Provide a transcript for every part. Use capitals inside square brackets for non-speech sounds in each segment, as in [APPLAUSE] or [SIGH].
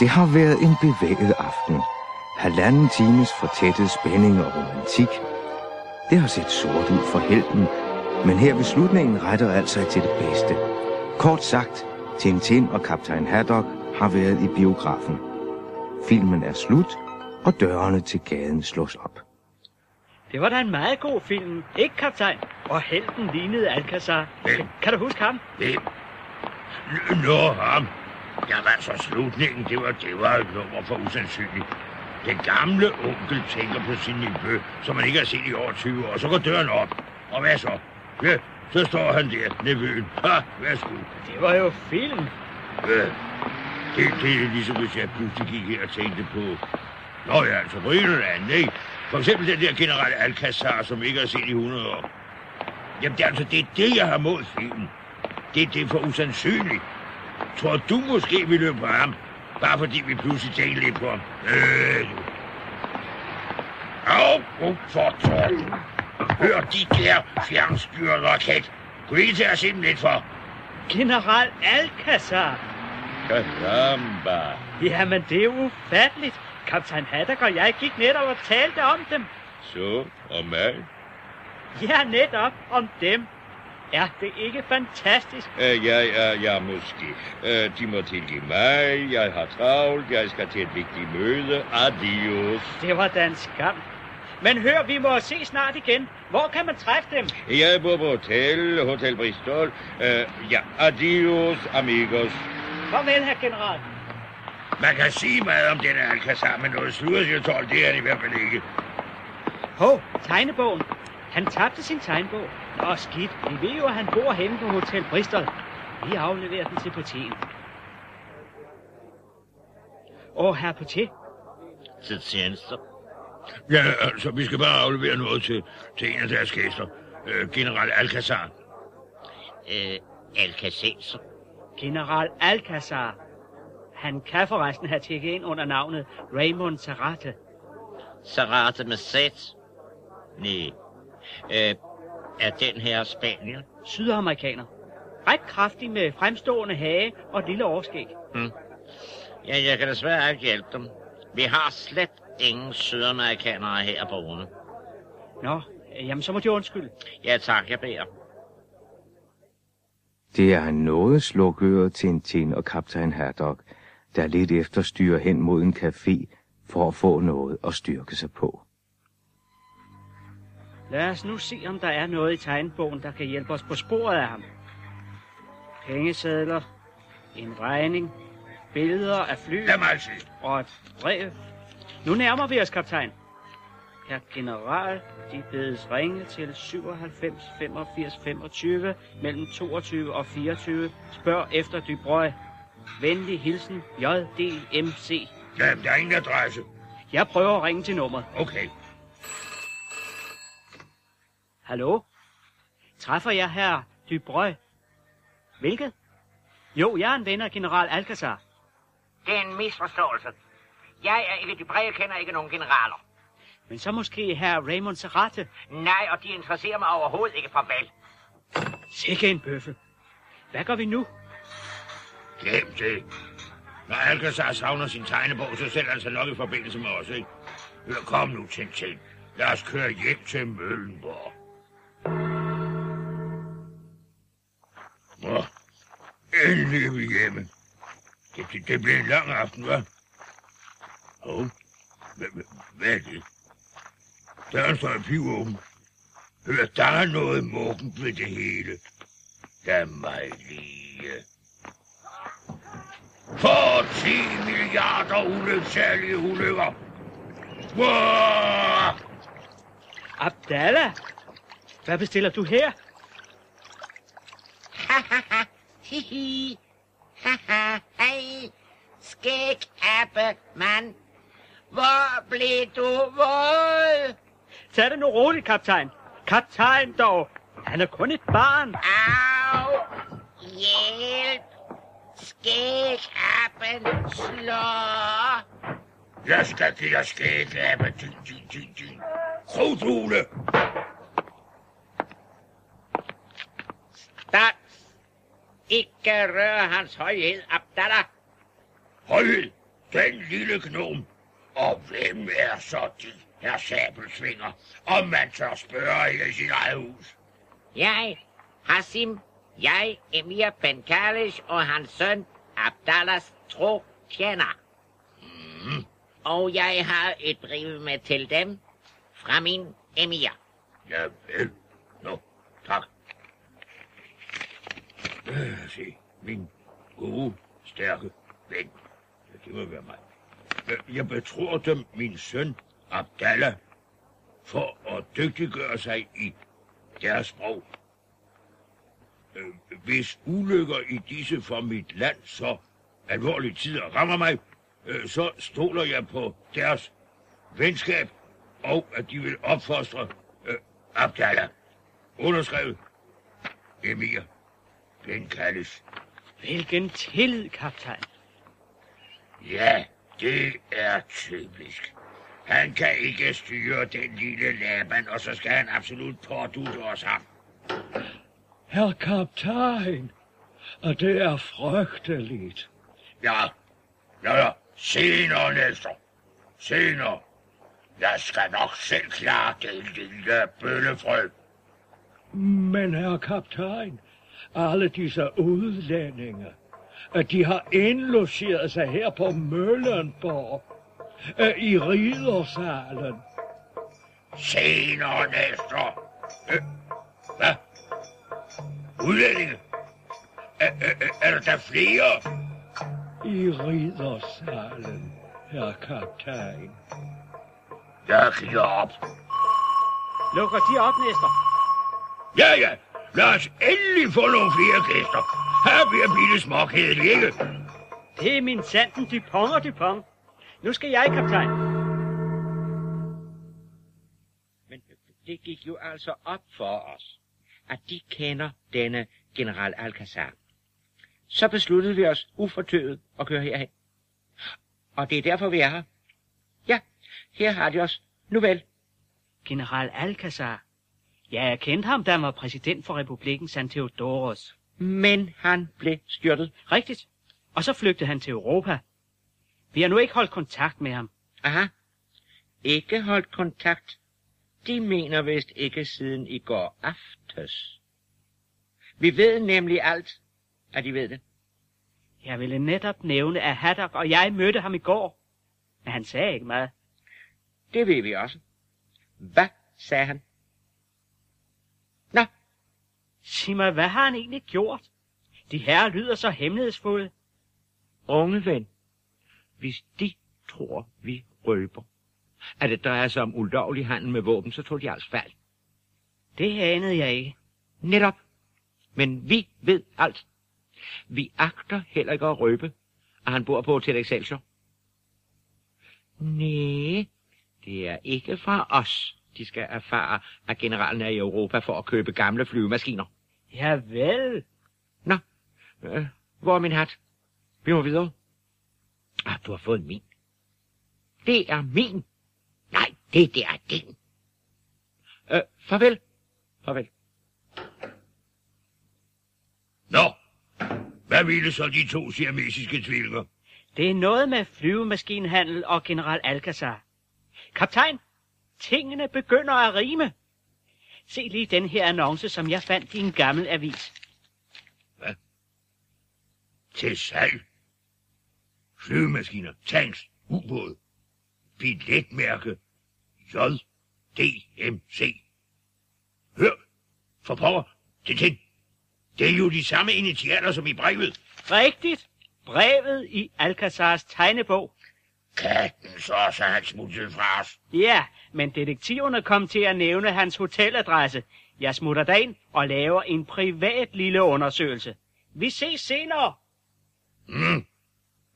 Det har været en bevæget aften. Halvanden times fortættet spænding og romantik. Det har set sort ud for helten, men her ved slutningen retter alt sig til det bedste. Kort sagt, Tintin og kaptajn Haddock har været i biografen. Filmen er slut, og dørene til gaden slås op. Det var da en meget god film, ikke kaptajn? Og helten lignede Alcazar. Hvem? Kan du huske ham? Hvem? Nå, ham. Jamen altså, slutningen, det var, det var et nummer for usandsynligt. Den gamle onkel tænker på sin nevø, som man ikke har set i over 20 år. Så går døren op. Og hvad så? Ja, så står han der, nevøen. Ha, værsgo. Det var jo film. Ja. Det, det er ligesom, hvis jeg pludselig gik her og tænkte på... Nå ja, altså på en eller anden, ikke? For eksempel den der general Alcazar, som ikke har set i 100 år. Jamen, det er altså det, er det jeg har mod filmen. Det, det er for usandsynligt. Tror du måske, vi løber på ham? Bare fordi vi pludselig tænker lidt på ham. Øh, du. Au, ud for tårten. Hør de der fjernstyrede raket. Kunne I tage os ind lidt for? General Alcazar. Caramba. Jamen, det er ufatteligt. Kaptajn Haddock og jeg gik netop og talte om dem. Så, og mig? Ja, netop om dem. Er det ikke fantastisk? Uh, ja, ja, ja, måske. Uh, de må tilgive mig. Jeg har travlt. Jeg skal til et vigtigt møde. Adios. Det var da en skam. Men hør, vi må se snart igen. Hvor kan man træffe dem? Jeg bor på hotel, Hotel Bristol. Uh, ja, adios, amigos. Farvel, herr general. Man kan sige meget om den Alcazar, men noget sluddersjøtol, det er han i hvert fald ikke. Hov, tegnebogen. Han tabte sin tegnbog. Nå, skidt. Vi ved jo, at han bor henne på Hotel Bristol. Vi afleverer den til portieren. Åh, herr portier. Til tjenester. Ja, altså, vi skal bare aflevere noget til, til en af deres gæster. Uh, General Alcazar. Øh, Alcacenser. General Alcazar. Han kan forresten have tjekket ind under navnet Raymond Serrate. Sarate med sæt. Nej. Øh, er den her Spanier? Sydamerikaner. Ret kraftig med fremstående hage og et lille overskæg. Ja, jeg kan desværre ikke hjælpe dem. Vi har slet ingen sydamerikanere her på ugen. Nå, jamen så må de undskylde. Ja, tak, jeg beder. Det er en noget slukøret Tintin og kaptajn Haddock, der lidt efter styrer hen mod en café for at få noget at styrke sig på. Lad os nu se, om der er noget i tegnebogen, der kan hjælpe os på sporet af ham. Pengesedler, en regning, billeder af fly Lad mig se. og et brev. Nu nærmer vi os, kaptajn. Herr general, de bedes ringe til 97 85 25 mellem 22 og 24. Spørg efter Dubrøg. Venlig hilsen JDMC. Ja, der er ingen adresse. Jeg prøver at ringe til nummeret. Okay. Hallo? Træffer jeg her Dubrøg? Hvilket? Jo, jeg er en ven af general Alcazar. Det er en misforståelse. Jeg er ikke Dupré, jeg kender ikke nogen generaler. Men så måske herr Raymond Serrate. Nej, og de interesserer mig overhovedet ikke for vel. Sikke en bøffel. Hvad gør vi nu? Glem det. Når Alcazar savner sin tegnebog, så han sig nok i forbindelse med os, ikke? Hør, kom nu, Tintin. Lad os køre hjem til Møllenborg. Nå, endelig er vi hjemme. Det, det, det blev en lang aften, hva'? Hov, hvad, hvad, er det? Døren står i pivåben. Hør, der er noget muggent ved det hele. Der mig lige. For 10 milliarder ulyksalige ulykker. Wow! Abdallah? Hvad bestiller du her? Hihi. Haha, hej. Skæg abe, mand. Hvor blev du våd? Tag det nu roligt, kaptajn. Kaptajn dog. Han er kun et barn. Au! Hjælp! Skæg aben slår! Jeg skal give dig skæg, abe. Din, din, din, din. Krudtule. Stop! Ikke rør hans højhed, Abdallah. Højhed. Den lille gnom. Og hvem er så de, her sabelsvinger, om man tør spørge i sit eget hus? Jeg, Hassim, jeg, Emir Ben Kalish og hans søn, Abdallahs tro tjener. Mm. Og jeg har et brev med til dem fra min Emir. Ja vel. Nå, tak. Øh, se, min gode, stærke ven. Ja, det må være mig. Øh, jeg betror dem min søn, Abdallah, for at dygtiggøre sig i deres sprog. Øh, hvis ulykker i disse for mit land så alvorlige tider rammer mig, øh, så stoler jeg på deres venskab, og at de vil opfostre øh, Abdallah. Underskrevet. Emir Ben Kallis. Hvilken tillid, kaptajn. Ja, det er typisk. Han kan ikke styre den lille Laban, og så skal han absolut pådute os ham. Herr kaptajn, og det er frygteligt. Ja, ja, ja. Senere, Nestor. Senere. Jeg skal nok selv klare det lille bøllefrø. Men herr kaptajn, alle disse udlændinge, at de har indlogeret sig her på Møllenborg, øh, i ridersalen. Senere, Nestor. Øh, hvad? Udlændinge? Er, er, er der der flere? I ridersalen, herr kaptajn. Jeg kigger op. Lukker de op, Næster? Ja, ja. Lad os endelig få nogle flere gæster. Her bliver bitte småkedeligt, ikke? Det er min sanden Dupont og Dupont. Nu skal jeg, kaptajn. Men det gik jo altså op for os, at de kender denne general Alcazar. Så besluttede vi os ufortøvet at køre herhen. Og det er derfor, vi er her. Ja, her har de os. Nu vel. General Alcazar. Ja, jeg kendte ham, da han var præsident for republikken San Theodoros. Men han blev styrtet. Rigtigt. Og så flygtede han til Europa. Vi har nu ikke holdt kontakt med ham. Aha. Ikke holdt kontakt. De mener vist ikke siden i går aftes. Vi ved nemlig alt, at de ved det. Jeg ville netop nævne, at Haddock og jeg mødte ham i går. Men han sagde ikke meget. Det ved vi også. Hvad sagde han? Sig mig, hvad har han egentlig gjort? De her lyder så hemmelighedsfulde. unge ven, hvis de tror, vi røber, at det drejer sig om ulovlig handel med våben, så tror de altså fejl. Det anede jeg ikke. Netop. Men vi ved alt. Vi agter heller ikke at røbe, at han bor på Hotel Excelsior. Nej, det er ikke fra os, de skal erfare, at generalen er i Europa for at købe gamle flyvemaskiner. Ja vel. Nå, øh, hvor er min hat? Vi må videre. Ah, du har fået min. Det er min. Nej, det der er din. Øh, farvel. Farvel. Nå, hvad ville så de to siamesiske tvillinger? Det er noget med flyvemaskinhandel og general Alcazar. Kaptajn, tingene begynder at rime. Se lige den her annonce, som jeg fandt i en gammel avis. Til salg. Flyvemaskiner, tanks, ubåd, billetmærke, JDMC. Hør, for pokker, det ting. Det er jo de samme initialer som i brevet. Rigtigt. Brevet i Alcazars tegnebog. Katten så, så han smuttede fra os. Ja, men detektiverne kom til at nævne hans hoteladresse. Jeg smutter derind og laver en privat lille undersøgelse. Vi ses senere. Mm.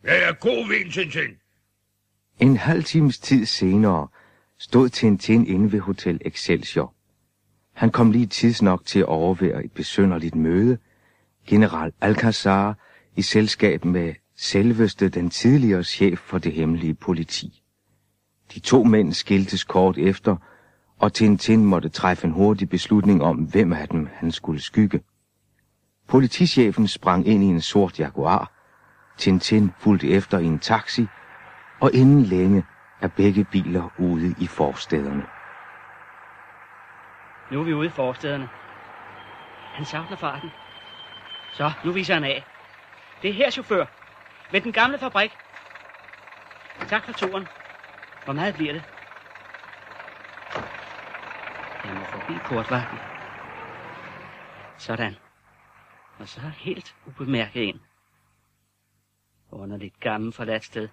Jeg er god ven, Tintin. En halv times tid senere stod Tintin inde ved Hotel Excelsior. Han kom lige tidsnok til at overvære et besønderligt møde. General Alcazar i selskab med selveste den tidligere chef for det hemmelige politi. De to mænd skiltes kort efter, og Tintin måtte træffe en hurtig beslutning om, hvem af dem han skulle skygge. Politichefen sprang ind i en sort Jaguar. Tintin fulgte efter i en taxi, og inden længe er begge biler ude i forstederne. Nu er vi ude i forstederne. Han savner farten. Så, nu viser han af. Det er her, chauffør. Ved den gamle fabrik. Tak for turen. Hvor meget bliver det? Jeg må forbi portvagten. Sådan. Og så helt ubemærket ind. Underligt gammel forladt sted.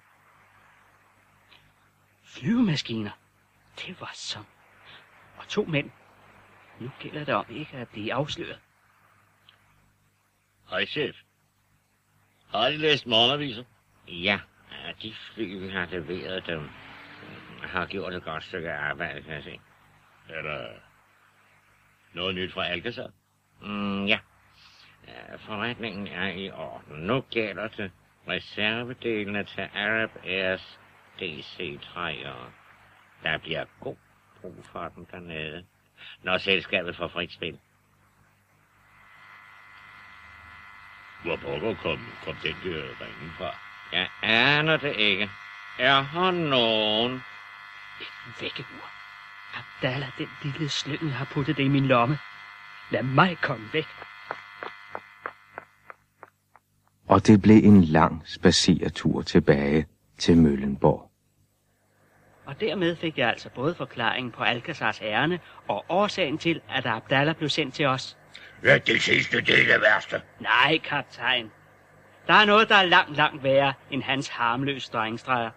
Flyvemaskiner. Det var så. Og to mænd. Nu gælder det om ikke at blive afsløret. Hej, chef. Har I læst morgenaviser? Ja, de fly, vi har leveret dem, har gjort et godt stykke arbejde, kan jeg se. Er der noget nyt fra Alcazar? Mm, ja. Ja, Forretningen er i orden. Nu gælder det reservedelene til Arab Airs DC-3'ere. Der bliver god brug for dem dernede, når selskabet får frit spil. Hvor pokker kom, kom den der ringen fra? Jeg aner det ikke. Er her nogen? Et vækkeur. Abdallah, den lille slyngel, har puttet det i min lomme. Lad mig komme væk. Og det blev en lang spacertur tilbage til Møllenborg. Og dermed fik jeg altså både forklaringen på Alcazars ærne og årsagen til, at Abdallah blev sendt til os. Ja, det sidste, det er det værste. Nej, kaptajn. Der er noget, der er langt, langt værre end hans harmløse drengestreger.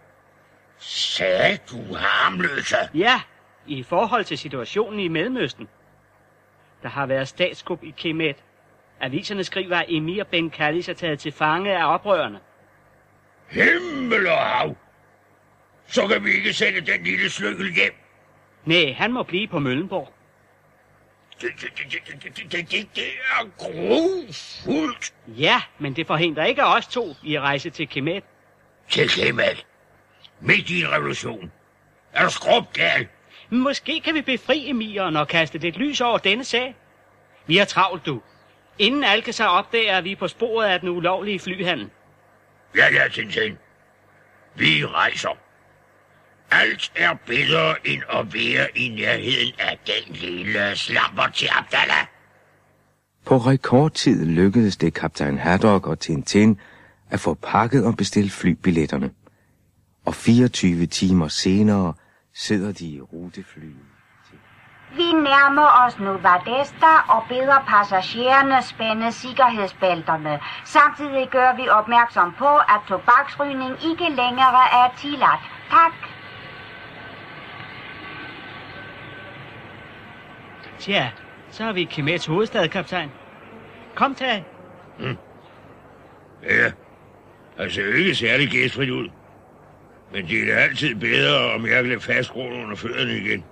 Sagde du harmløse? Ja, i forhold til situationen i Mellemøsten. Der har været statskup i Kemet. Aviserne skriver, at Emir Ben Khalis er taget til fange af oprørerne. Himmel og hav! Så kan vi ikke sende den lille slyngel hjem. Nej, han må blive på Møllenborg. Det, det, det, det, det, det, er grofuldt. Ja, men det forhindrer ikke os to i at rejse til Kemet. Til Kemet? Midt i en revolution? Er du skrubgal? Måske kan vi befri emiren og kaste lidt lys over denne sag. Vi har travlt, du. Inden Alcazar opdager, at vi er på sporet af den ulovlige flyhandel. Ja, ja, Tintin. Vi rejser. Alt er bedre end at være i nærheden af den lille slamper til Abdallah. På rekordtid lykkedes det kaptajn Haddock og Tintin at få pakket og bestilt flybilletterne. Og 24 timer senere sidder de i ruteflyet. Vi nærmer os nu Vadesta og beder passagererne spænde sikkerhedsbælterne. Samtidig gør vi opmærksom på, at tobaksrygning ikke længere er tilladt. Tak. Tja, så er vi i Kemets hovedstad, kaptajn. Kom, tag. Ja, altså ikke særlig gæstfrit ud. Men det er da altid bedre at mærke lidt fast under fødderne igen.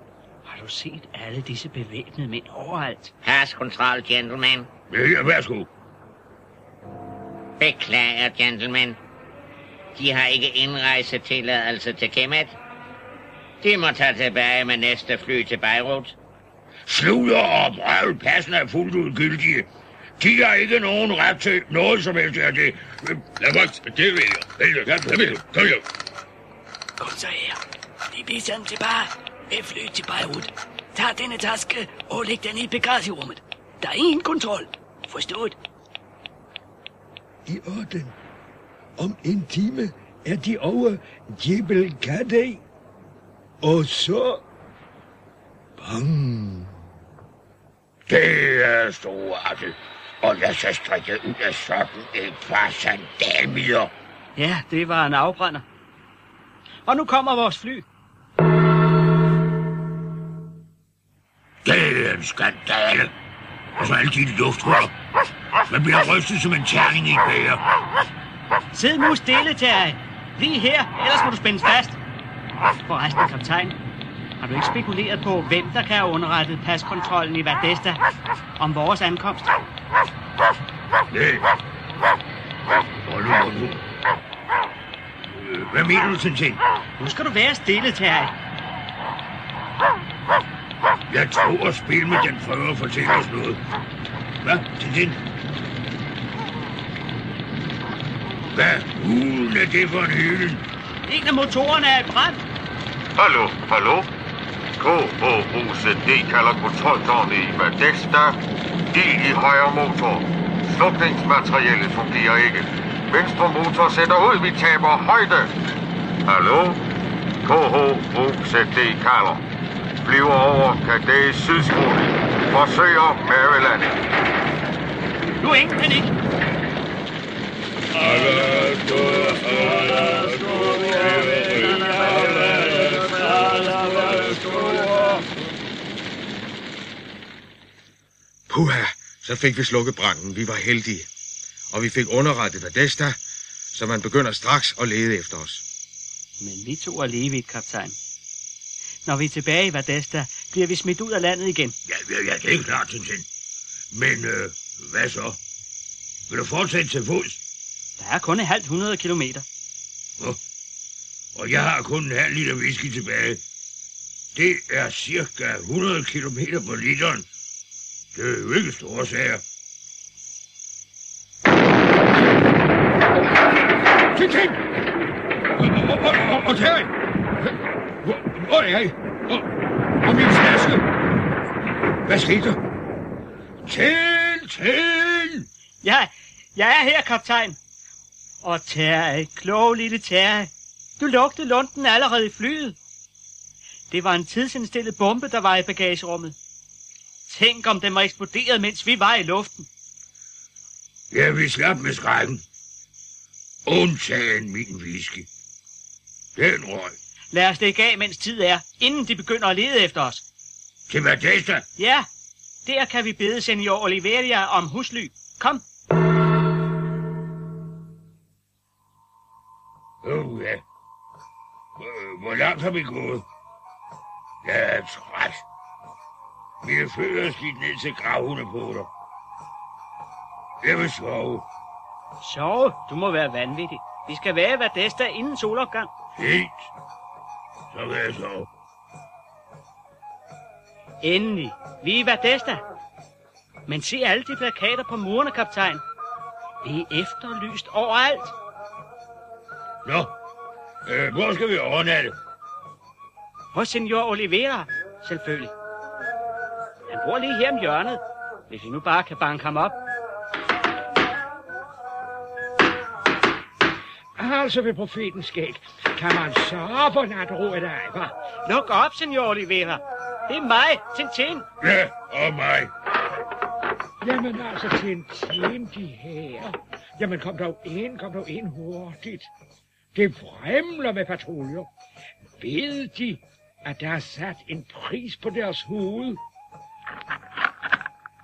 Har du set alle disse bevæbnede mænd overalt? Pas kontrol, gentlemen. Ja, ja, værsgo. Beklager, gentlemen. De har ikke indrejsetilladelse til Kemet. De må tage tilbage med næste fly til Beirut. Sluder og brøvl passen er fuldt ud gyldige. De har ikke nogen ret til noget som helst af det. Lad mig, det vil jeg. Vil jeg, jeg vil jeg. Kom. Kom så her. Vi bliver sendt tilbage med fly til Beirut. Tag denne taske og læg den i bagagerummet. Der er ingen kontrol. Forstået? I orden. Om en time er de over Jebel Kadej. Og så... Bang! Det er storartet. Og lad sig strikke ud af sådan et par sandalmider. Ja, det var en afbrænder. Og nu kommer vores fly. Det er en skandale. Og så alle de lufthuller. Man bliver rystet som en terning i et bære. Sid nu stille, Terje. Bliv her, ellers må du spændes fast. Forresten, kaptajn. Har du ikke spekuleret på, hvem der kan have underrettet paskontrollen i Vadesta om vores ankomst? Nej. Hold nu, hold nu. Øh, Hvad mener du, Tintin? Nu skal du være stille, Terje. Jeg tror at spil med den prøver at fortælle os noget. Hvad, Tintin? Hvad hulen er det for en hylde? En af motorerne er i brand. Hallo, hallo? KHOCD kalder kontroltårnet i Bethesda. Ild i højre motor. Slukningsmaterialet fungerer ikke. Venstre motor sætter ud, vi taber højde. Hallo? KHOCD kalder. Flyver over Kadæ Sydskole. Forsøger Maryland. Nu er ingen panik. Puha, så fik vi slukket branden. Vi var heldige. Og vi fik underrettet Vadesta, så man begynder straks at lede efter os. Men vi to er leveligt, kaptajn. Når vi er tilbage i Vadesta, bliver vi smidt ud af landet igen. Ja, ja, ja, det er klart, Tintin. Men øh, hvad så? Vil du fortsætte til fods? Der er kun et halvt 100 kilometer. Og jeg har kun en halv liter whisky tilbage. Det er cirka 100 kilometer på literen. Det er jo ikke store sager. Tintin! Og, og, Terry! Hvor, er I? Og, og min taske! Hvad skete der? Tintin! Ja, jeg er her, kaptajn. Og Terry, klog lille Terry. Du lugtede lunden allerede i flyet. Det var en tidsindstillet bombe, der var i bagagerummet. Tænk, om den var eksploderet, mens vi var i luften. Ja, vi slap med skrækken. Undtagen min whisky. Den røg. Lad os stikke af, mens tid er, inden de begynder at lede efter os. Til Bethesda. Ja, der kan vi bede senior Oliveria om husly. Kom. Åh, oh, ja. Hvor langt har vi gået? Jeg er træt. Fødder er skidt ned til gravhundepoter. Jeg vil sove. Så, du må være vanvittig. Vi skal være i Vadesta inden solopgang. Helt. Så vil jeg sove. Endelig. Vi er i Vadesta. Men se alle de plakater på murene, kaptajn. Det er efterlyst overalt. Nå, øh, hvor skal vi overnatte? Hos senior Oliveira, selvfølgelig. Bor lige her om hjørnet. Hvis vi nu bare kan banke ham op. Altså ved profetens skæg, kan man så få natro af dig, hva? Luk op, senior Oliveira. Det er mig, Tintin. Ja, og mig. Jamen altså, Tintin, de her. Jamen kom dog ind, kom dog ind hurtigt. Det vrimler med patruljer. Ved de, at der er sat en pris på deres hoved?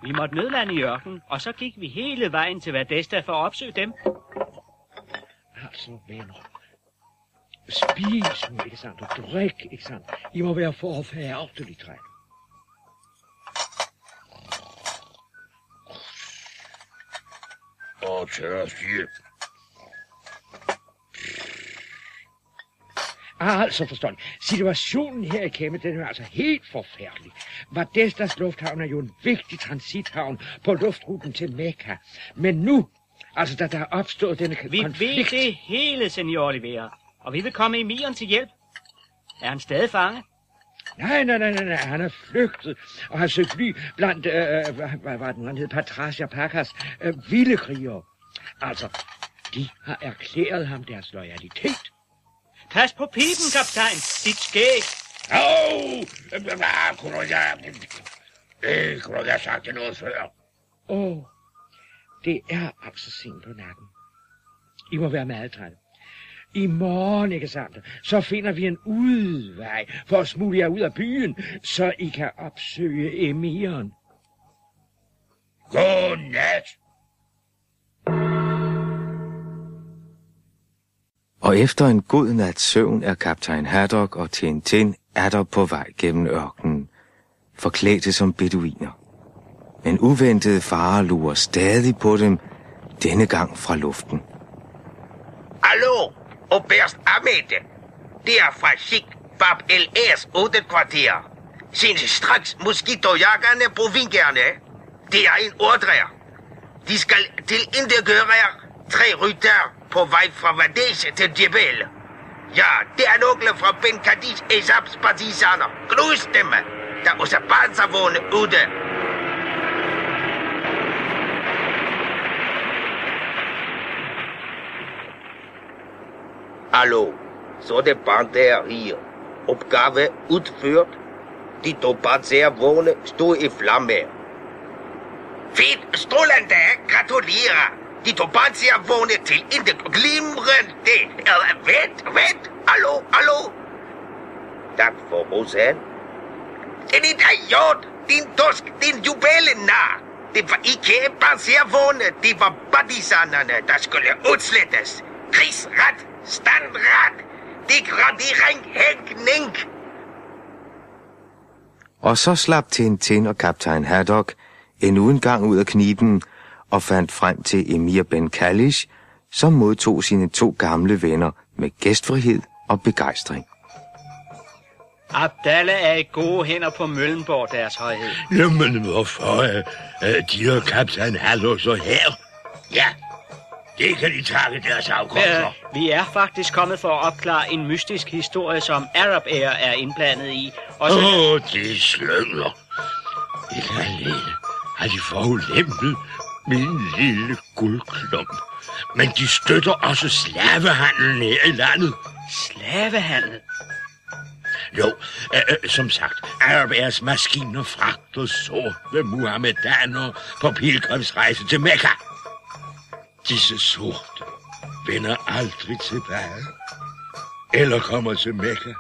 Vi måtte nødlande i ørkenen, og så gik vi hele vejen til Vadesta for at opsøge dem. Altså, venner. Spis nu, ikke sandt? Og drik, ikke sandt? I må være forfærdeligt træt. Og tør styr. Altså, forstånd. Situationen her i Kæmme, den er altså helt forfærdelig. Vadestas lufthavn er jo en vigtig transithavn på luftruten til Mekka. Men nu, altså da der er opstået denne Vi konflikt... ved det hele, senior Oliveira. Og vi vil komme Emiren til hjælp. Er han stadig fange? Nej, nej, nej, nej, nej, han er flygtet og har søgt ly blandt, øh, øh, hvad var den, han hed, Patracia Pakas, øh, vilde krigere. Altså, de har erklæret ham deres loyalitet. Pas på pipen, kaptajn. Dit skæg. Au! Hvad kunne du jeg... Det kunne du have sagt det noget før. Åh, oh, det er altså sent på natten. I må være meget trætte. I morgen, ikke sandt, så finder vi en udvej for at smule jer ud af byen, så I kan opsøge emiren. Godnat. Og efter en god nats søvn er kaptajn Haddock og Tintin er der på vej gennem ørkenen, forklædte som beduiner. Men uventede farer lurer stadig på dem, denne gang fra luften. Hallo, Oberst Amete. Det er fra Chic Bab LR's 8 kvarter. Sinds straks moskitojagerne på vingerne. Det er en ordre. De skal til indegøre tre rytter fra Vadese til Jebel. Ja, det er nogle fra Ben Kadis Esabs partisaner. Knus dem, der er også panservogne ude. Hallo, så det der her. Opgave udført. De to panservogne stod i flamme. Fint, strålende, gratulerer. De to panservogne til intet glimrende. Uh, eh, vent, vent, hallo, hallo. Tak for rosen. En idiot, din tosk, din juvelennar. Det var ikke panservogne, det var partisanerne, der skulle udslettes. Krigsret, standret, degradering, hængning. Og så slap Tintin og kaptajn Haddock endnu en gang ud af kniben og fandt frem til Emir Ben Kalish, som modtog sine to gamle venner med gæstfrihed og begejstring. Abdallah er i gode hænder på Møllenborg, deres højhed. Jamen, hvorfor er, er de og kaptajn Hallo så her? Ja, det kan de takke deres afkomster. Øh, vi er faktisk kommet for at opklare en mystisk historie, som Arab Air er indblandet i. Og så... Åh, oh, det er slønger. Ikke alene har de forulempet min lille guldklump. Men de støtter også slavehandlen her i landet. Slavehandel? Jo, øh, øh, som sagt, Arabers maskiner fragter sorte muhammedanere på pilgrimsrejse til Mekka. Disse sorte vender aldrig tilbage. Eller kommer til Mekka.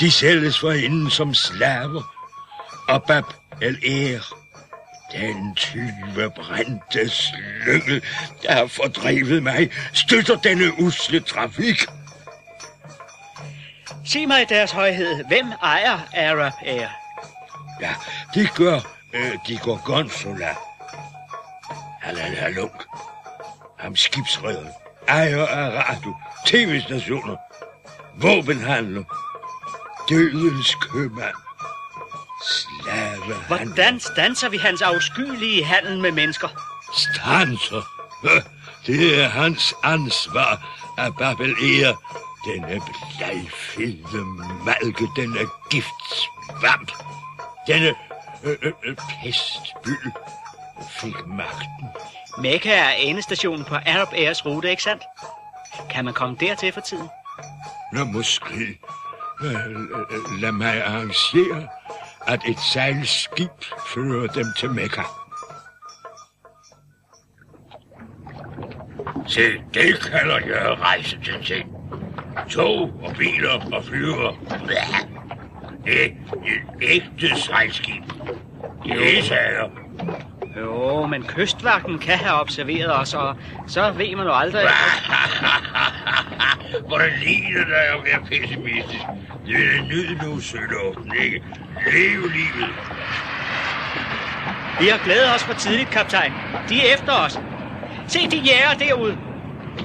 De sælges for inden som slaver. Og Bab el Er, den tyve brændte slyngel, der har fordrevet mig, støtter denne usle trafik. Sig mig, deres højhed, hvem ejer Arab Air? Ja, det gør øh, de går Gonsola. Halal Halunk. Ham skibsredder. Ejer af radio, tv-stationer, våbenhandler, dødens købmand, slavehandler. Hvordan stanser vi hans afskyelige handel med mennesker? Stanser? Det er hans ansvar at Babel Ea, denne blegfede malke, denne giftsvamp, denne øh, øh, øh, pestby, fik magten. Mekka er endestationen på Arab Airs rute, ikke sandt? Kan man komme dertil for tiden? Nå, måske. Øh, øh, lad mig arrangere, at et sejlskib fører dem til Mekka. Se, det kalder jeg rejse til ting. Tog og biler og flyver. Det er et ægte sejlskib. Det sagde Jo, men kystvagten kan have observeret os, og så ved man jo aldrig... [LAUGHS] Hvor det ligner dig at være pessimistisk. Det er nødt nu, søloften, ikke? Leve livet. Vi har glædet os for tidligt, kaptajn. De er efter os. Se de jæger derude.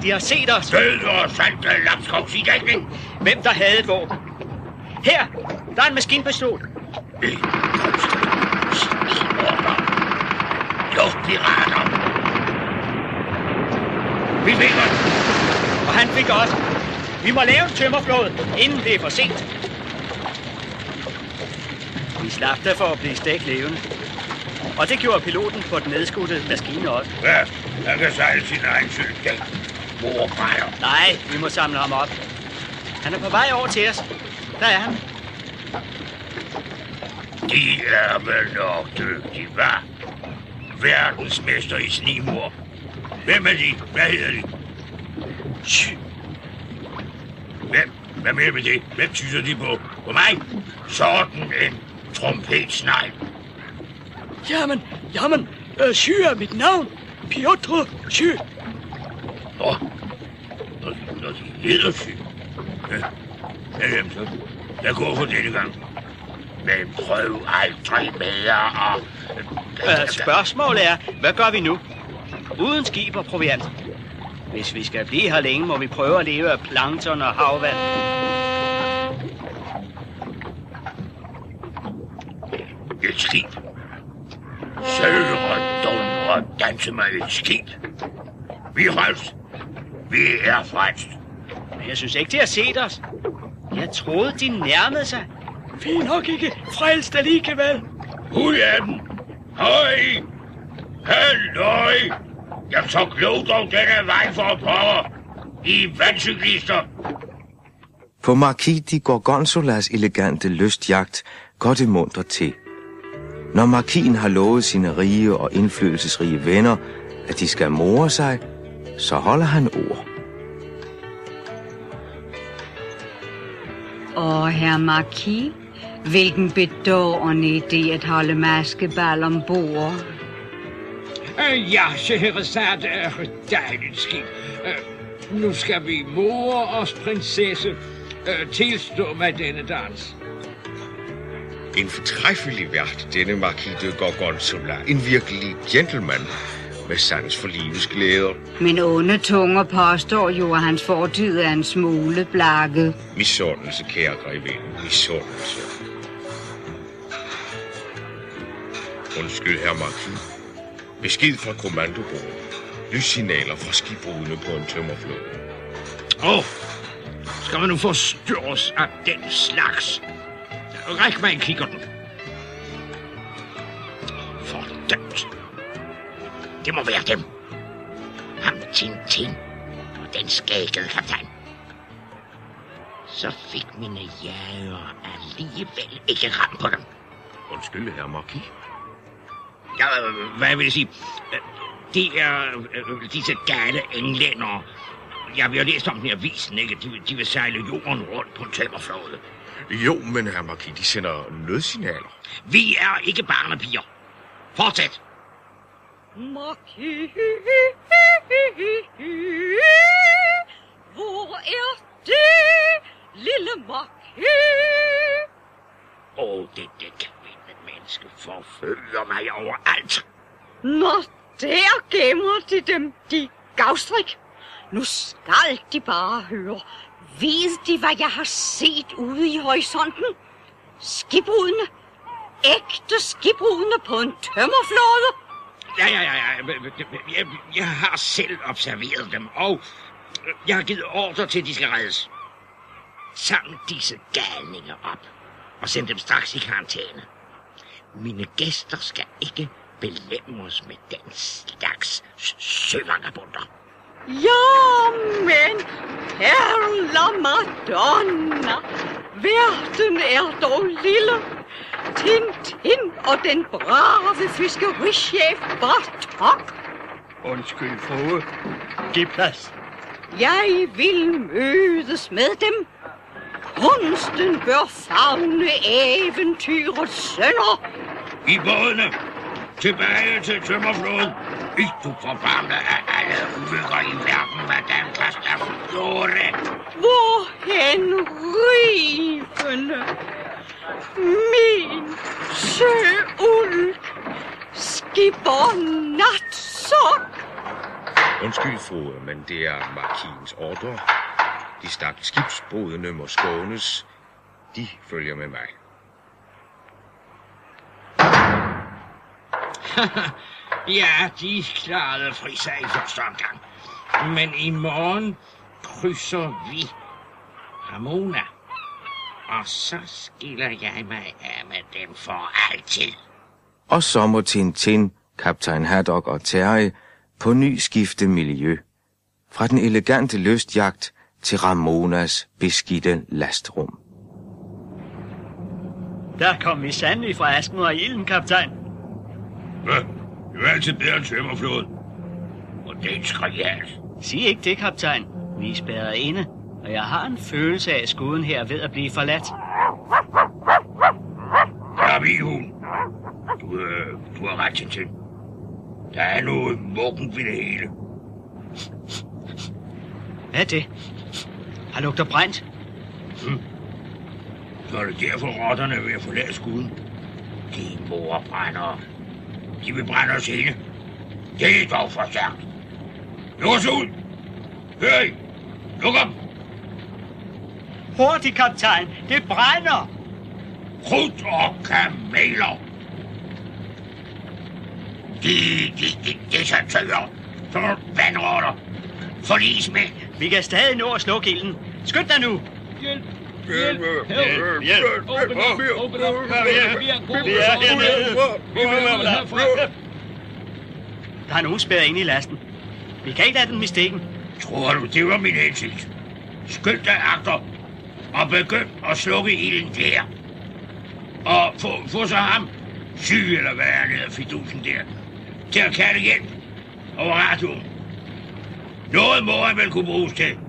De har set os. Død og salt lapskovs i dækning. Hvem der havde et våben? Her, der er en maskinpistol. Luftpirater. Vi fik os. Og han fik os. Vi må lave en tømmerflåde, inden det er for sent. Vi slap der for at blive stegt levende. Og det gjorde piloten på den nedskudte maskine også. Ja, han kan sejle sin egen sølvdæk. Morbrejer. Nej, vi må samle ham op. Han er på vej over til os. Der er han. De er vel nok dygtige, hva'? Verdensmester i snimor. Hvem er de? Hvad hedder de? Shh. Hvem? Hvad mener med det? Hvem tyser de på? På mig? Sådan en trompetsnegl. Jamen, jamen, øh, Sy er mit navn. Piotr Sy. Nå, når, når de hedder Sy. Ja, ja jamen så. Lad gå for denne gang. Men prøv aldrig mere at... Øh, spørgsmålet er, hvad gør vi nu? Uden skib og proviant. Hvis vi skal blive her længe, må vi prøve at leve af plankton og havvand. Et skib. Vi er frelst. Vi er frelst. Men jeg synes ikke, de har set os. Jeg troede, de nærmede sig. Vi er nok ikke frelst alligevel. Ud af den! Høj! Halløj! Jeg så klogt om denne vej for pokker. I vandcyklister. På Marquis de Gorgonzolas elegante lystjagt går det munter til. Når markien har lovet sine rige og indflydelsesrige venner, at de skal more sig, så holder han ord. Og herr Marquis, hvilken bedårende idé at holde maskebal ombord. Øh, Ja, Scheherazade er et dejligt skib. Øh, Nu skal vi mor os, prinsesse, øh, tilstå mig denne dans. En fortræffelig vært, denne Marquis de Gorgonzola. En virkelig gentleman med sans for livets glæder. Men onde tunger påstår jo, at hans fortid er en smule blakket. Misundelse, kære grevinde, misundelse. Undskyld, herr Marquis. Besked fra kommandobordet. Lyssignaler fra skibbrudene på en tømmerflåde. Åh, oh, skal man nu forstyrres af den slags? Ræk mig en kikkerten. Fordømt. Det må være dem. Ham Tintin og den skæggede kaptajn. Så fik mine jager alligevel ikke ram på dem. Undskyld, herr Marquis. Ja, øh, hvad vil jeg sige? Øh, Det er øh, disse gale englændere. Jeg har jo læst om den i avisen, ikke? De, vil- de vil sejle jorden rundt på en tømmerflåde. Jo, men herr Marquis, de sender nødsignaler. Vi er ikke barnepiger. Fortsæt. Marquis, hvor er det, lille Marquis? Åh, oh, det, det kvindelige menneske forfølger mig overalt. Nå, der gemmer de dem, de gavstrik. Nu skal de bare høre. Ved de, hvad jeg har set ude i horisonten? Skibrudene. Ægte skibrudene på en tømmerflåde. Ja, ja, ja, ja. Jeg, jeg har selv observeret dem, og øh, jeg har givet ordre til, at de skal reddes. Samle disse galninger op og send dem straks i karantæne. Mine gæster skal ikke belemres med den slags søvagabunder. Ja, men perla madonna. Verden er dog lille. Tintin og den brave fiskerichef Bartok. Undskyld, frue. Giv plads. Jeg vil mødes med dem. Kunsten bør fagne eventyrets sønner. I bådene! Tilbage til tømmerflåden! I du af alle ulykker i verden, madame Castaflore! Hvorhen rivende min søulk skipper natsok. Undskyld, frue, men det er Marquis ordre. De stakkels skibsbrudene må skånes. De følger med mig. [LAUGHS] Ja, de klarede fri sig i første omgang. Men i morgen krydser vi Ramona. Og så skiller jeg mig af med dem for altid. Og så må Tintin, kaptajn Haddock og Terry på ny skifte miljø. Fra den elegante lystjagt til Ramonas beskidte lastrum. Der kom vi sandelig fra asken og ilden, kaptajn. Hvad? Det er altid bedre end tømmerflåden. Og det er en skrias. Sig ikke det, kaptajn. Vi er spærret inde, og jeg har en følelse af, at skuden her er ved at blive forladt. Der er min hund. Du, øh, du har ret til Der er noget mukken ved det hele. Hvad er det? Har lugter brændt? Så er det derfor rotterne er ved at forlade skuden. De morbrændere. De vil brænde os inde. Det er dog for stærkt. Luk os ud! Hør I! Luk op! Hurtigt, kaptajn! Det brænder! Krudt og kameler! De, de, de desertører! Så vandrotter! Forlismænd! Vi kan stadig nå at slukke ilden. Skynd dig nu! Hjælp! Hjælp! Hjælp! Up! Vi er. Vi er hernede. Vi herfra. Der er nogen spærret inde i lasten. Vi kan ikke lade den i stikken. Tror du, det var min hensigt? Skynd dig agter og begynd at slukke ilden der. Og få, få så ham, syg eller hvad er det, fidusen der, til at kalde hjælp over radioen. Noget må han vel kunne bruges til.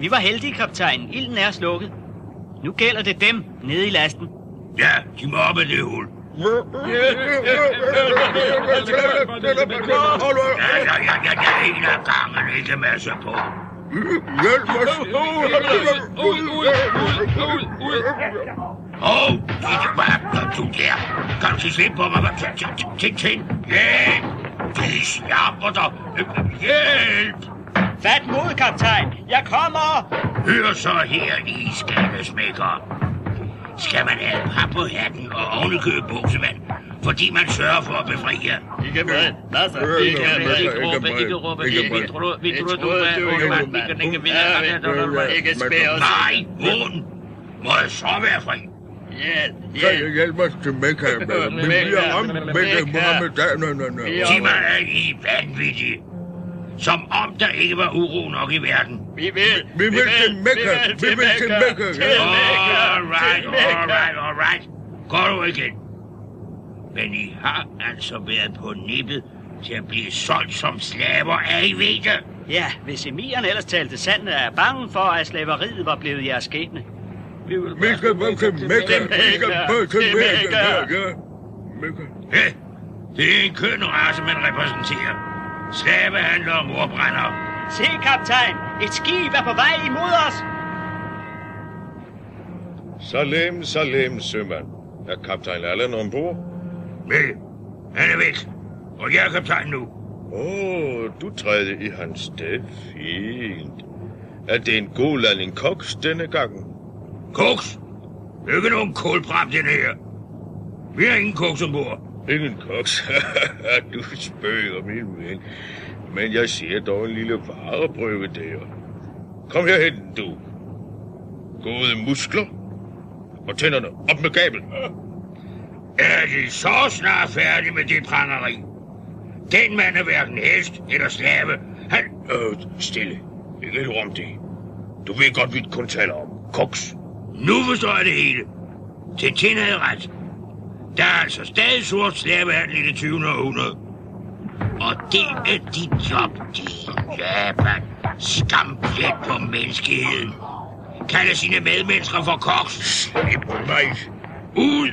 Vi var heldige, kaptajn. Ilden er slukket. Nu gælder det dem nede i lasten. Ja, de må op i det hul. Ja, ja, ja, ja, ja, en af gangen, ikke masser på. Hjælp os! Ud, ud, ud, ud. Åh, hvad gør du der? Kan du slippe på mig? Tin, tin, hjælp! De slapper dig. Hjælp! Fat mod, kaptajn. Jeg kommer! Hør så her, I skallesmækker. Skal man have pap på hatten og ovenikøbe buksevand, fordi man sørger for at befri jer? Ikke mig. Lasse. Ikke mig. Ikke råbe. Ikke råbe. Vi tror, vi tror, du er en mand. Ikke vinde. Ikke spære os. Nej, hun! Må jeg så være fri? Hjælp. Kan jeg hjælpe os til [LAUGHS] Mekka? Vi bliver ramt med Mohammedanerne. Sig mig, er I vanvittige? Som om der ikke var uro nok i verden. Vi vil. Vi vil til Mekka. Vi vil til Mekka. All right, all right, all right. Går du igen. Men I har altså været på nippet til at blive solgt som slaver, er I ved det? Ja, hvis emiren ellers talte sandt, er jeg bange for, at slaveriet var blevet jeres skæbne. Vi til Mekka. Vi til Mekka. Ja, Mekka. Ja, det er en køn race, man repræsenterer. Slavehandler og morbrænder. Se, kaptajn! Et skib er på vej imod os! Salem, Salem, sømand. Er kaptajn Allen ombord? Nej, han er væk. Og jeg er kaptajn nu. Åh, oh, du træder i hans sted. Fint. Er det en god landing koks denne gang? Koks? Ikke nogen kulbram, den her. Vi har ingen koks ombord. Ingen koks. [LAUGHS] du spøger, min ven. Men jeg ser dog en lille vareprøve der. Kom herhen, du. Gode muskler. Og tænderne op med gabel. [LAUGHS] Er de så snart færdige med det prangeri? Den mand er hverken hest eller slave. Han... Øh, stille. Ikke et om det. Du ved godt, vi kun taler om koks. Nu forstår jeg det hele. Tintin havde ret. Der er altså stadig sort slavehandel i det 20. århundrede. Og det er dit job, din Japan. Skamplet på menneskeheden. Kalder sine medmennesker for koks. Slip mig. Ud!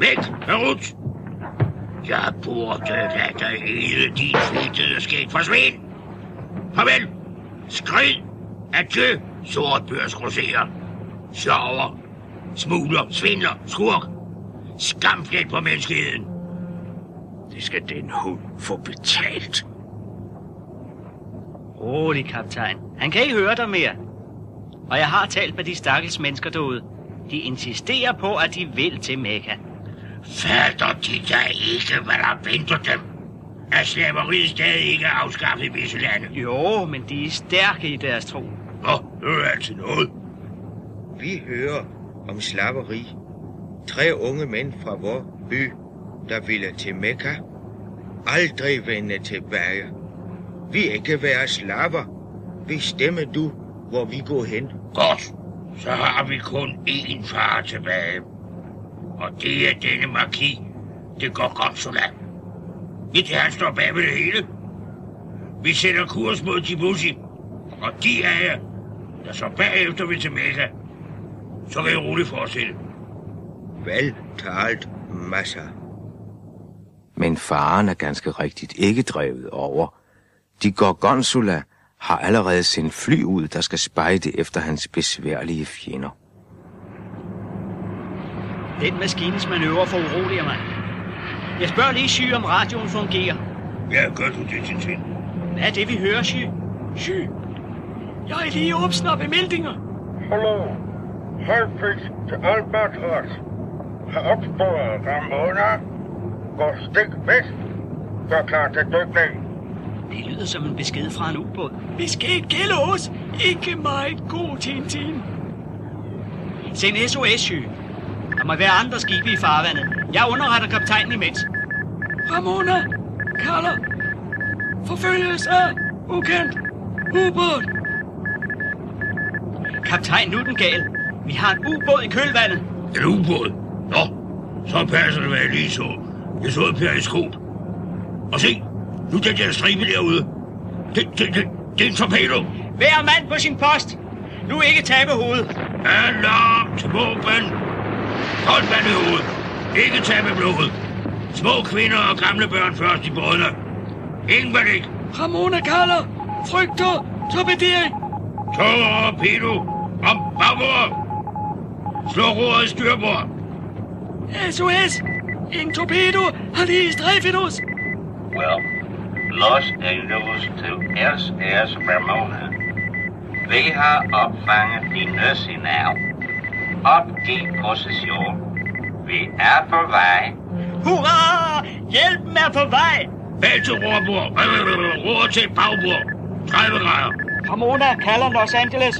Væk! Herut! Jeg burde lade dig æde din fedtede skæg forsvinde. Farvel! Skrid! Adieu, sortbørsgrosserer. Sover. Smugler, svindler, skurk. Skamflet på menneskeheden. Det skal den hund få betalt. Rolig, kaptajn. Han kan ikke høre dig mere. Og jeg har talt med de stakkels mennesker derude. De insisterer på, at de vil til Mekka. Fatter de da ikke, hvad der venter dem? Er slaveriet stadig ikke afskaffet i visse lande? Jo, men de er stærke i deres tro. Nå, det er altid noget. Vi hører om slaveri. Tre unge mænd fra vor by, der ville til Mekka, aldrig vende tilbage. Vi ikke være slaver. Bestemmer du, hvor vi går hen? Godt, så har vi kun én far tilbage. Og det er denne marki, det går konsulat. Mit han står bag ved det hele. Vi sætter kurs mod Djibouti, og de af jer, der så bagefter vil til Mekka, så kan I roligt fortsætte. Vel talt, masser. Men faren er ganske rigtigt ikke drevet over. De Gorgonzola har allerede sendt fly ud, der skal spejde efter hans besværlige fjender. Den maskines manøvre for uroliger mig. Jeg spørger lige Shy, om radioen fungerer. Ja, gør du det, Tintin? Hvad er det, vi hører, Shy? Shy. Jeg er lige opsnappet meldinger. Hallo. Halvfisk til Albatros. Har opsporet Ramona. Går stik vest. Gør klar til dykning. Det lyder som en besked fra en ubåd. Besked gælder os. Ikke meget god, Tintin. Send SOS, Sy. Der må være andre skibe i farvandet. Jeg underretter kaptajnen imens. Ramona, kalder. Forfølges af ukendt ubåd. Kaptajn, nu er den gal. Vi har en ubåd i kølvandet. En ubåd? Nå, så passer det, hvad jeg lige så. Jeg så et periskop. Og se, nu den der stribe derude. Det, det, det, det er en torpedo. Hver mand på sin post. Nu ikke tabe hovedet. Alarm til våben. Hold vand i hovedet. Ikke tabe blodet. Små kvinder og gamle børn først i bådene. Ingen panik. Ramona kalder. Frygter torpedering. Torpedo om bagbord. Slå roret i styrbord. SOS. En torpedo har lige strejfet os. Well, Los Angeles til SS Ramona. Vi har opfanget din nødsignal. Opgiv position. Vi er på vej. Hurra! Hjælpen er på vej! Bag til rorbord. Ror til bagbord. 30 grader. Ramona kalder Los Angeles.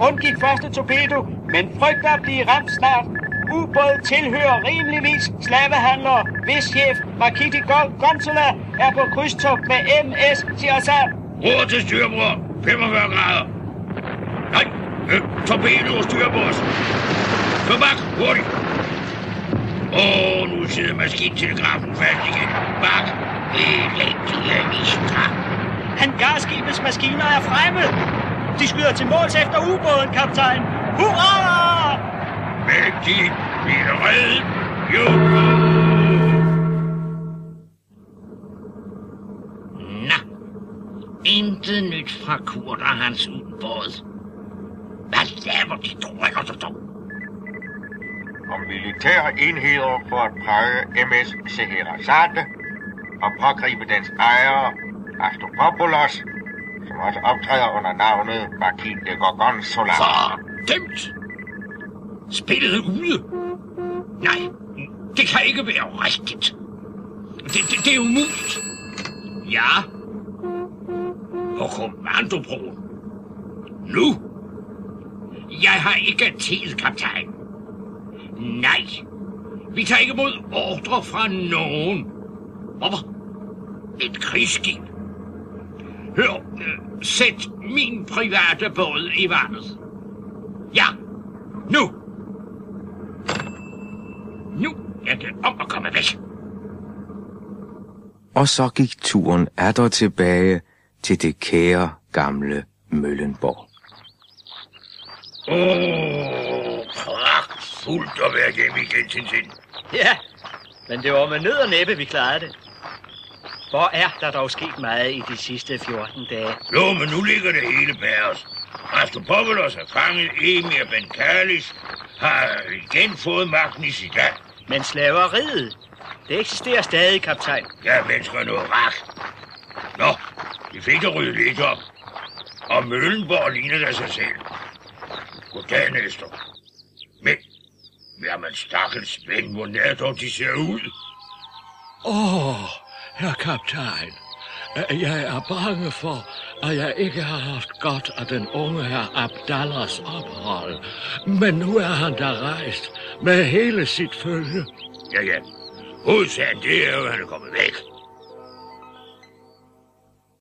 Undgik første torpedo, men frygter at blive ramt snart. Ubåd tilhører rimeligvis slavehandlere, hvis chef Makiti Gonzola er på krydstogt med MS Tirzan. Ror til styrbord. 45 grader. Nej, øh, torpedo styrbord. Få bak, hurtigt. Åh, nu sidder maskintelegrafen fast igen. Bak. Elendige vistra. Hangarskibets maskiner er fremme. De skyder til måls efter ubåden, kaptajn. Hurra! Vi er reddet. Jo. Nå. Intet nyt fra Kurt og hans ubåd. Hvad laver de drøller der dog? Om militære enheder for at prøve MS Scheherazade og pågribe dens ejer, Astropopoulos, som også optræder under navnet Marquis de Gorgonzola. Fordømt! Spillet ude. Nej, det kan ikke være rigtigt. Det, det, det er umuligt. Ja. På kommandobroen. Nu. Jeg har ikke tid, kaptajn. Nej. Vi tager ikke mod ordre fra nogen. Hvorfor? Et krigsskib. Hør, øh, sæt min private båd i vandet. Ja, nu. Nu er det om at komme væk. Og så gik turen atter tilbage til det kære gamle Møllenborg. Åh, oh, pragtfuldt at være hjemme igen, Tintin. Ja, men det var med nød og næppe, vi klarede det. Hvor er der dog sket meget i de sidste 14 dage? Jo, men nu ligger det hele bag os. Rastopoulos har fanget Emir Benkalis, har igen fået magten i sit land. Men slaveriet, det eksisterer stadig, kaptajn. Ja, mennesker noget rak. Nå, vi fik det ryddet lidt op. Og Møllenborg ligner der sig selv. Goddag, Nestor. Men, jamen stakkels ven, hvor nær dog de ser ud. Åh, oh, herr kaptajn. Jeg er bange for, at jeg ikke har haft godt af den unge her Abdallahs ophold. Men nu er han der rejst med hele sit følge. Ja, ja. Hovedsagen, det er jo, at han er kommet væk.